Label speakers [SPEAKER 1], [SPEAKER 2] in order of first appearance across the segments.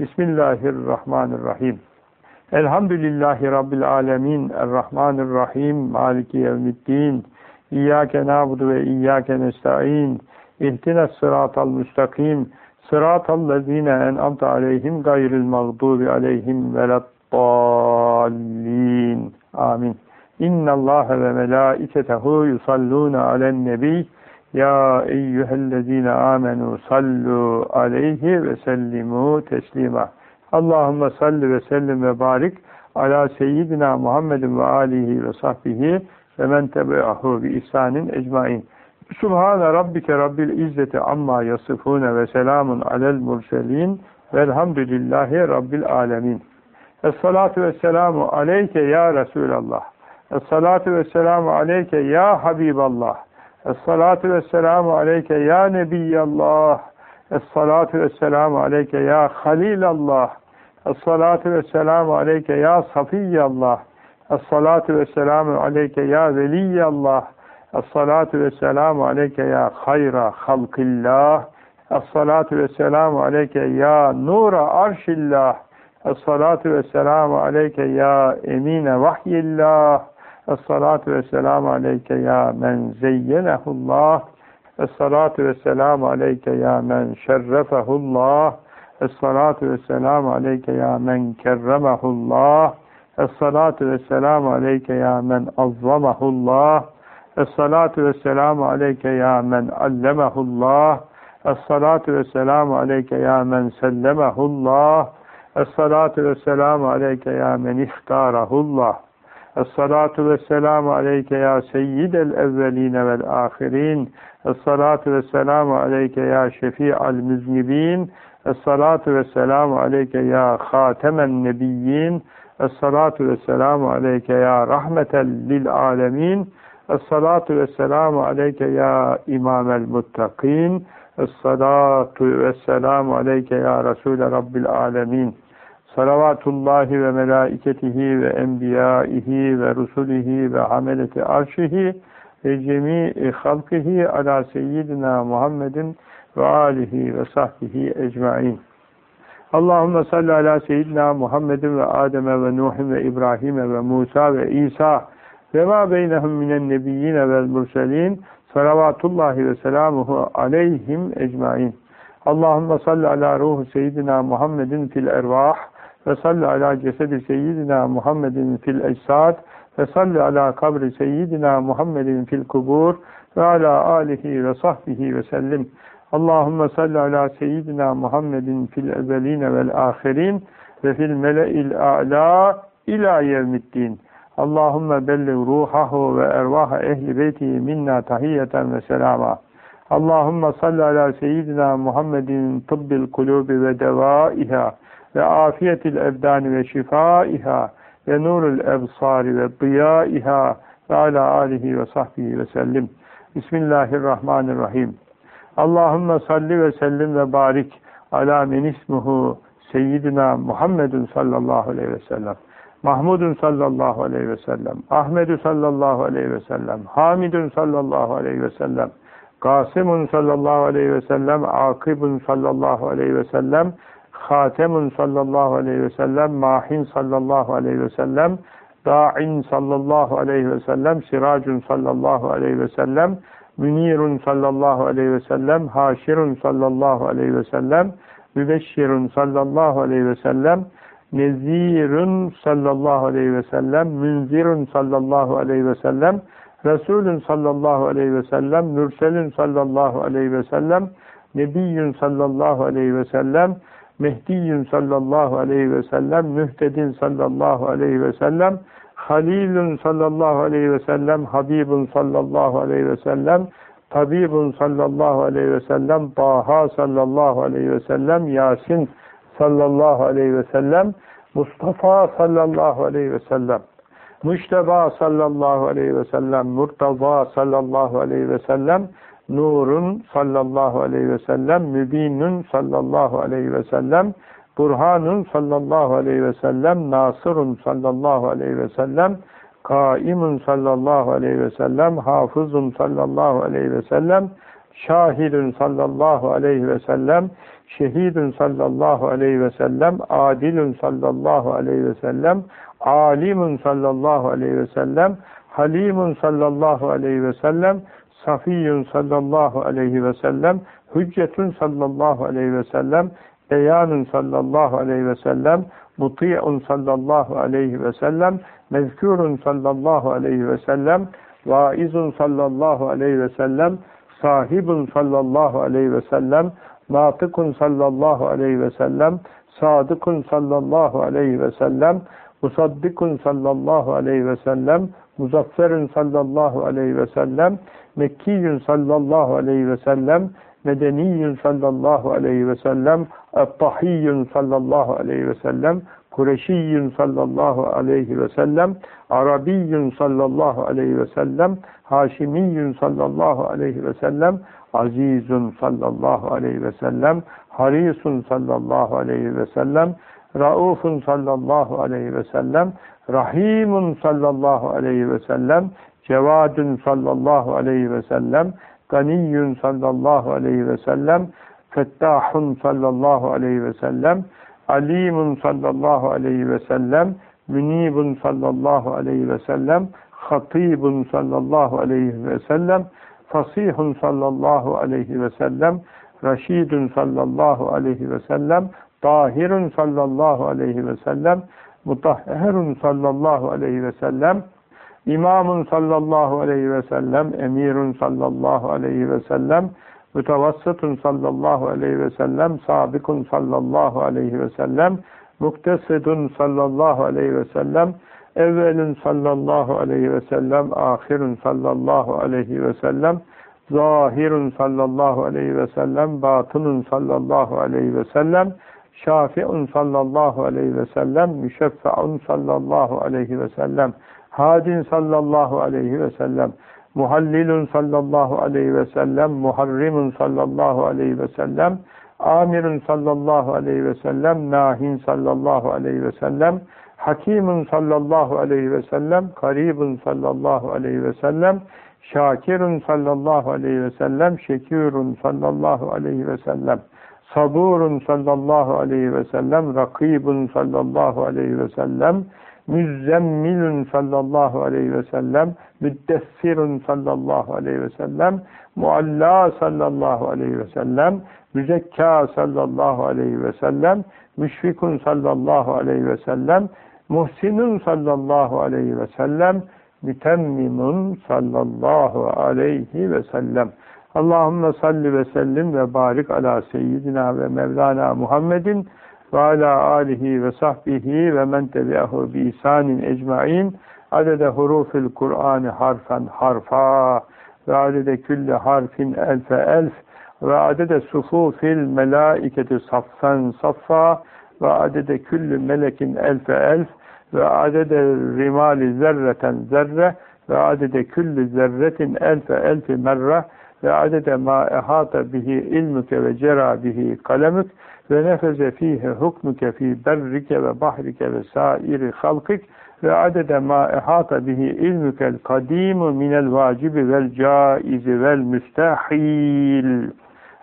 [SPEAKER 1] Bismillahirrahmanirrahim. Elhamdülillahi Rabbil alemin. Errahmanirrahim. Maliki yevmiddin. İyyâke nâbudu ve iyyâke nesta'in. İhtines sıratal müstakim. Sıratal lezîne en'amte aleyhim gayril mağdubi aleyhim veleddallin. Amin. İnna Allah ve melâiketehu yusallûne alen nebi. Ya eyyühellezine amenu sallu aleyhi ve sellimu teslima. Allahümme salli ve sellim ve barik ala seyyidina Muhammedin ve alihi ve sahbihi ve men tebe'ahu bi ihsanin ecmain. Subhane rabbike rabbil izzeti amma yasifune ve selamun alel murselin velhamdülillahi rabbil alemin. Es-salatu ve selamu aleyke ya Resulallah. Es-salatu ve selamu aleyke ya Habiballah. Es-salatu ve aleyke ya Nebiyallah. Es-salatu ve aleyke ya Halilallah. Es-salatu ve aleyke ya Safiyallah. Es-salatu ve aleyke ya Veliyallah. Es-salatu ve aleyke ya hayra halkillah. Es-salatu ve aleyke ya nura arşillah. Es-salatu ve aleyke ya emine vahyillah. Es-salatu ve selamu aleyke ya men zeyyenehullah. Es-salatu ve selamu aleyke ya men şerrefehullah. Es-salatu ve selamu aleyke ya men kerremehullah. Es-salatu ve selamu aleyke ya men azzamahullah. Es-salatu ve selamu aleyke ya men allemehullah. Es-salatu ve selamu aleyke ya men sellemehullah. Es-salatu ve selamu aleyke ya men ihtarahullah. Es-salatu ve selamu aleyke ya seyyidel evveline vel ahirin. Es-salatu ve selamu aleyke ya şefi'al müznibin. Es-salatu ve selamu aleyke ya hatemen nebiyyin. Es-salatu ve selamu aleyke ya rahmeten lil alemin. Es-salatu ve selamu aleyke ya imamel muttakin. Es-salatu ve selamu aleyke ya Resule Rabbil alemin. Salavatullahi ve melaiketihi ve enbiyaihi ve rusulihi ve ameleti arşihi ve cemii halkihi ala seyyidina Muhammedin ve alihi ve sahbihi ecmain. Allahümme salli ala seyyidina Muhammedin ve Adem'e ve Nuh'in ve İbrahim'e ve Musa ve İsa ve ma beynehum minen nebiyyine vel murselin salavatullahi ve selamuhu aleyhim ecmain. Allahümme salli ala ruhu seyyidina Muhammedin fil ervah ve salli ala cesedi seyyidina Muhammedin fil ecsad ve salli ala kabri seyyidina Muhammedin fil kubur ve ala alihi ve sahbihi ve sellim. Allahümme salli ala seyyidina Muhammedin fil eveline vel ahirin ve fil mele'il a'la ila yevmiddin. Allahümme belli ruhahu ve ervaha ehli beytihi minna tahiyyeten ve selama. Ve afiyetil ebdani ve şifaiha ve nurul ebsari ve diyaiha ve ala alihi ve sahbihi ve sellim. Bismillahirrahmanirrahim. Allahümme salli ve sellim ve barik ala men ismuhu seyyidina Muhammedun sallallahu aleyhi ve sellem. Mahmudun sallallahu aleyhi ve sellem. Ahmedun sallallahu aleyhi ve sellem. Hamidun sallallahu aleyhi ve sellem. Kasimun sallallahu aleyhi ve sellem. Akibun sallallahu aleyhi ve sellem. Hatemun sallallahu aleyhi ve sellem, Mahin sallallahu aleyhi ve sellem, Da'in sallallahu aleyhi ve sellem, Siracun sallallahu aleyhi ve sellem, Münirun sallallahu aleyhi ve sellem, Haşirun sallallahu aleyhi ve sellem, Mübeşşirun sallallahu aleyhi ve sellem, Nezirun sallallahu aleyhi ve sellem, Münzirun sallallahu aleyhi ve sellem, Resulün sallallahu aleyhi ve sellem, Mürselün sallallahu aleyhi ve sellem, Nebiyyün sallallahu aleyhi ve sellem, Mehdiyyün sallallahu aleyhi ve sellem, Mühtedin sallallahu aleyhi ve sellem, Halilun sallallahu aleyhi ve sellem, Habibun sallallahu aleyhi ve sellem, Tabibun sallallahu aleyhi ve sellem, Taha sallallahu aleyhi ve sellem, Yasin sallallahu aleyhi ve sellem, Mustafa sallallahu aleyhi ve sellem, Müşteba sallallahu aleyhi ve sellem, Murtaza sallallahu aleyhi ve sellem, Nurun sallallahu aleyhi ve sellem, Mübinun sallallahu aleyhi ve sellem, Burhanun sallallahu aleyhi ve sellem, Nasırun sallallahu aleyhi ve sellem, Kaimun sallallahu aleyhi ve sellem, Hafızun sallallahu aleyhi ve sellem, şahidun sallallahu aleyhi ve sellem, şehidun sallallahu aleyhi ve sellem, adilun sallallahu aleyhi ve sellem, alimun sallallahu aleyhi ve sellem, halimun sallallahu aleyhi ve sellem, safiyyun sallallahu aleyhi ve sellem, hüccetun sallallahu aleyhi ve sellem, beyanun sallallahu aleyhi ve sellem, muti'un sallallahu aleyhi ve sellem, mezkurun sallallahu aleyhi ve sellem, vaizun sallallahu aleyhi ve sellem, sahibun sallallahu aleyhi ve sellem, natıkun sallallahu aleyhi ve sellem, sadıkun sallallahu aleyhi ve sellem, musaddikun sallallahu aleyhi ve sellem, muzafferun sallallahu aleyhi ve sellem, Mekkiyun sallallahu aleyhi ve sellem, Medeniyyun sallallahu aleyhi ve sellem, Ettahiyyun sallallahu aleyhi ve sellem, Kureşiyyun sallallahu aleyhi ve sellem, Arabiyyun sallallahu aleyhi ve sellem, Haşimiyyun sallallahu aleyhi ve sellem, Azizun sallallahu aleyhi ve sellem, Harisun sallallahu aleyhi ve sellem, Raufun sallallahu aleyhi ve sellem, Rahimun sallallahu aleyhi ve sellem, Cevadun sallallahu aleyhi ve sellem, Ganiyyun sallallahu aleyhi ve sellem, Fettahun sallallahu aleyhi ve sellem, Alimun sallallahu aleyhi ve sellem, Münibun sallallahu aleyhi ve sellem, Hatibun sallallahu aleyhi ve sellem, Fasihun sallallahu aleyhi ve sellem, Raşidun sallallahu aleyhi ve sellem, Tahirun sallallahu aleyhi ve sellem, Mutahherun sallallahu aleyhi ve sellem, İmamun sallallahu aleyhi ve sellem, Emirun sallallahu aleyhi ve sellem, Mütevassıtun sallallahu aleyhi ve sellem, Sabikun sallallahu aleyhi ve sellem, Muktesidun sallallahu aleyhi ve sellem, Evvelun sallallahu aleyhi ve sellem, Ahirun sallallahu aleyhi ve sellem, Zahirun sallallahu aleyhi ve sellem, Batınun sallallahu aleyhi ve sellem, Şafi'un sallallahu aleyhi ve sellem, Müşeffe'un sallallahu aleyhi ve sellem, Hadin sallallahu aleyhi ve sellem, Muhallilun sallallahu aleyhi ve sellem, Muharrimun sallallahu aleyhi ve sellem, Amirun sallallahu aleyhi ve sellem, Nahin sallallahu aleyhi ve sellem, Hakimun sallallahu aleyhi ve sellem, Karibun sallallahu aleyhi ve sellem, Şakirun sallallahu aleyhi ve sellem, Şekirun sallallahu aleyhi ve sellem, Saburun sallallahu aleyhi ve sellem, Rakibun sallallahu aleyhi ve sellem, Müzzemmilun sallallahu aleyhi ve sellem, Müddessirun sallallahu aleyhi ve sellem, Mualla sallallahu aleyhi ve sellem, Müzekka sallallahu aleyhi ve sellem, Müşfikun sallallahu aleyhi ve sellem, Muhsinun sallallahu aleyhi ve sellem, Mütemmimun sallallahu aleyhi ve sellem. Allahümme salli ve sellim ve barik ala seyyidina ve mevlana Muhammedin ve ala alihi ve sahbihi ve men tebi'ahu bi ihsanin ecmain. Adede hurufil Kur'an'ı harfen harfa ve adede külli harfin elfe elf ve adede sufufil melaiketi saffen saffa ve adede küllü melekin elfe elf ve adede rimali zerreten zerre ve adede küllü zerretin elfe elfi merre ve adede ma ehata bihi ilmuke ve cera bihi kalemük ve nefeze fihe hukmuke fi berrike ve bahrike ve sairi halkik ve adede ma ehata bihi ilmukel kadimu minel vacibi vel caizi vel müstahil.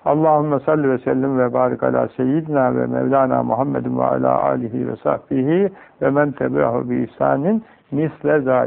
[SPEAKER 1] Allahümme salli ve sellim ve barik ala seyyidina ve mevlana Muhammedin ve ala alihi ve sahbihi ve men tebi'ahu bi ihsanin misle zalik.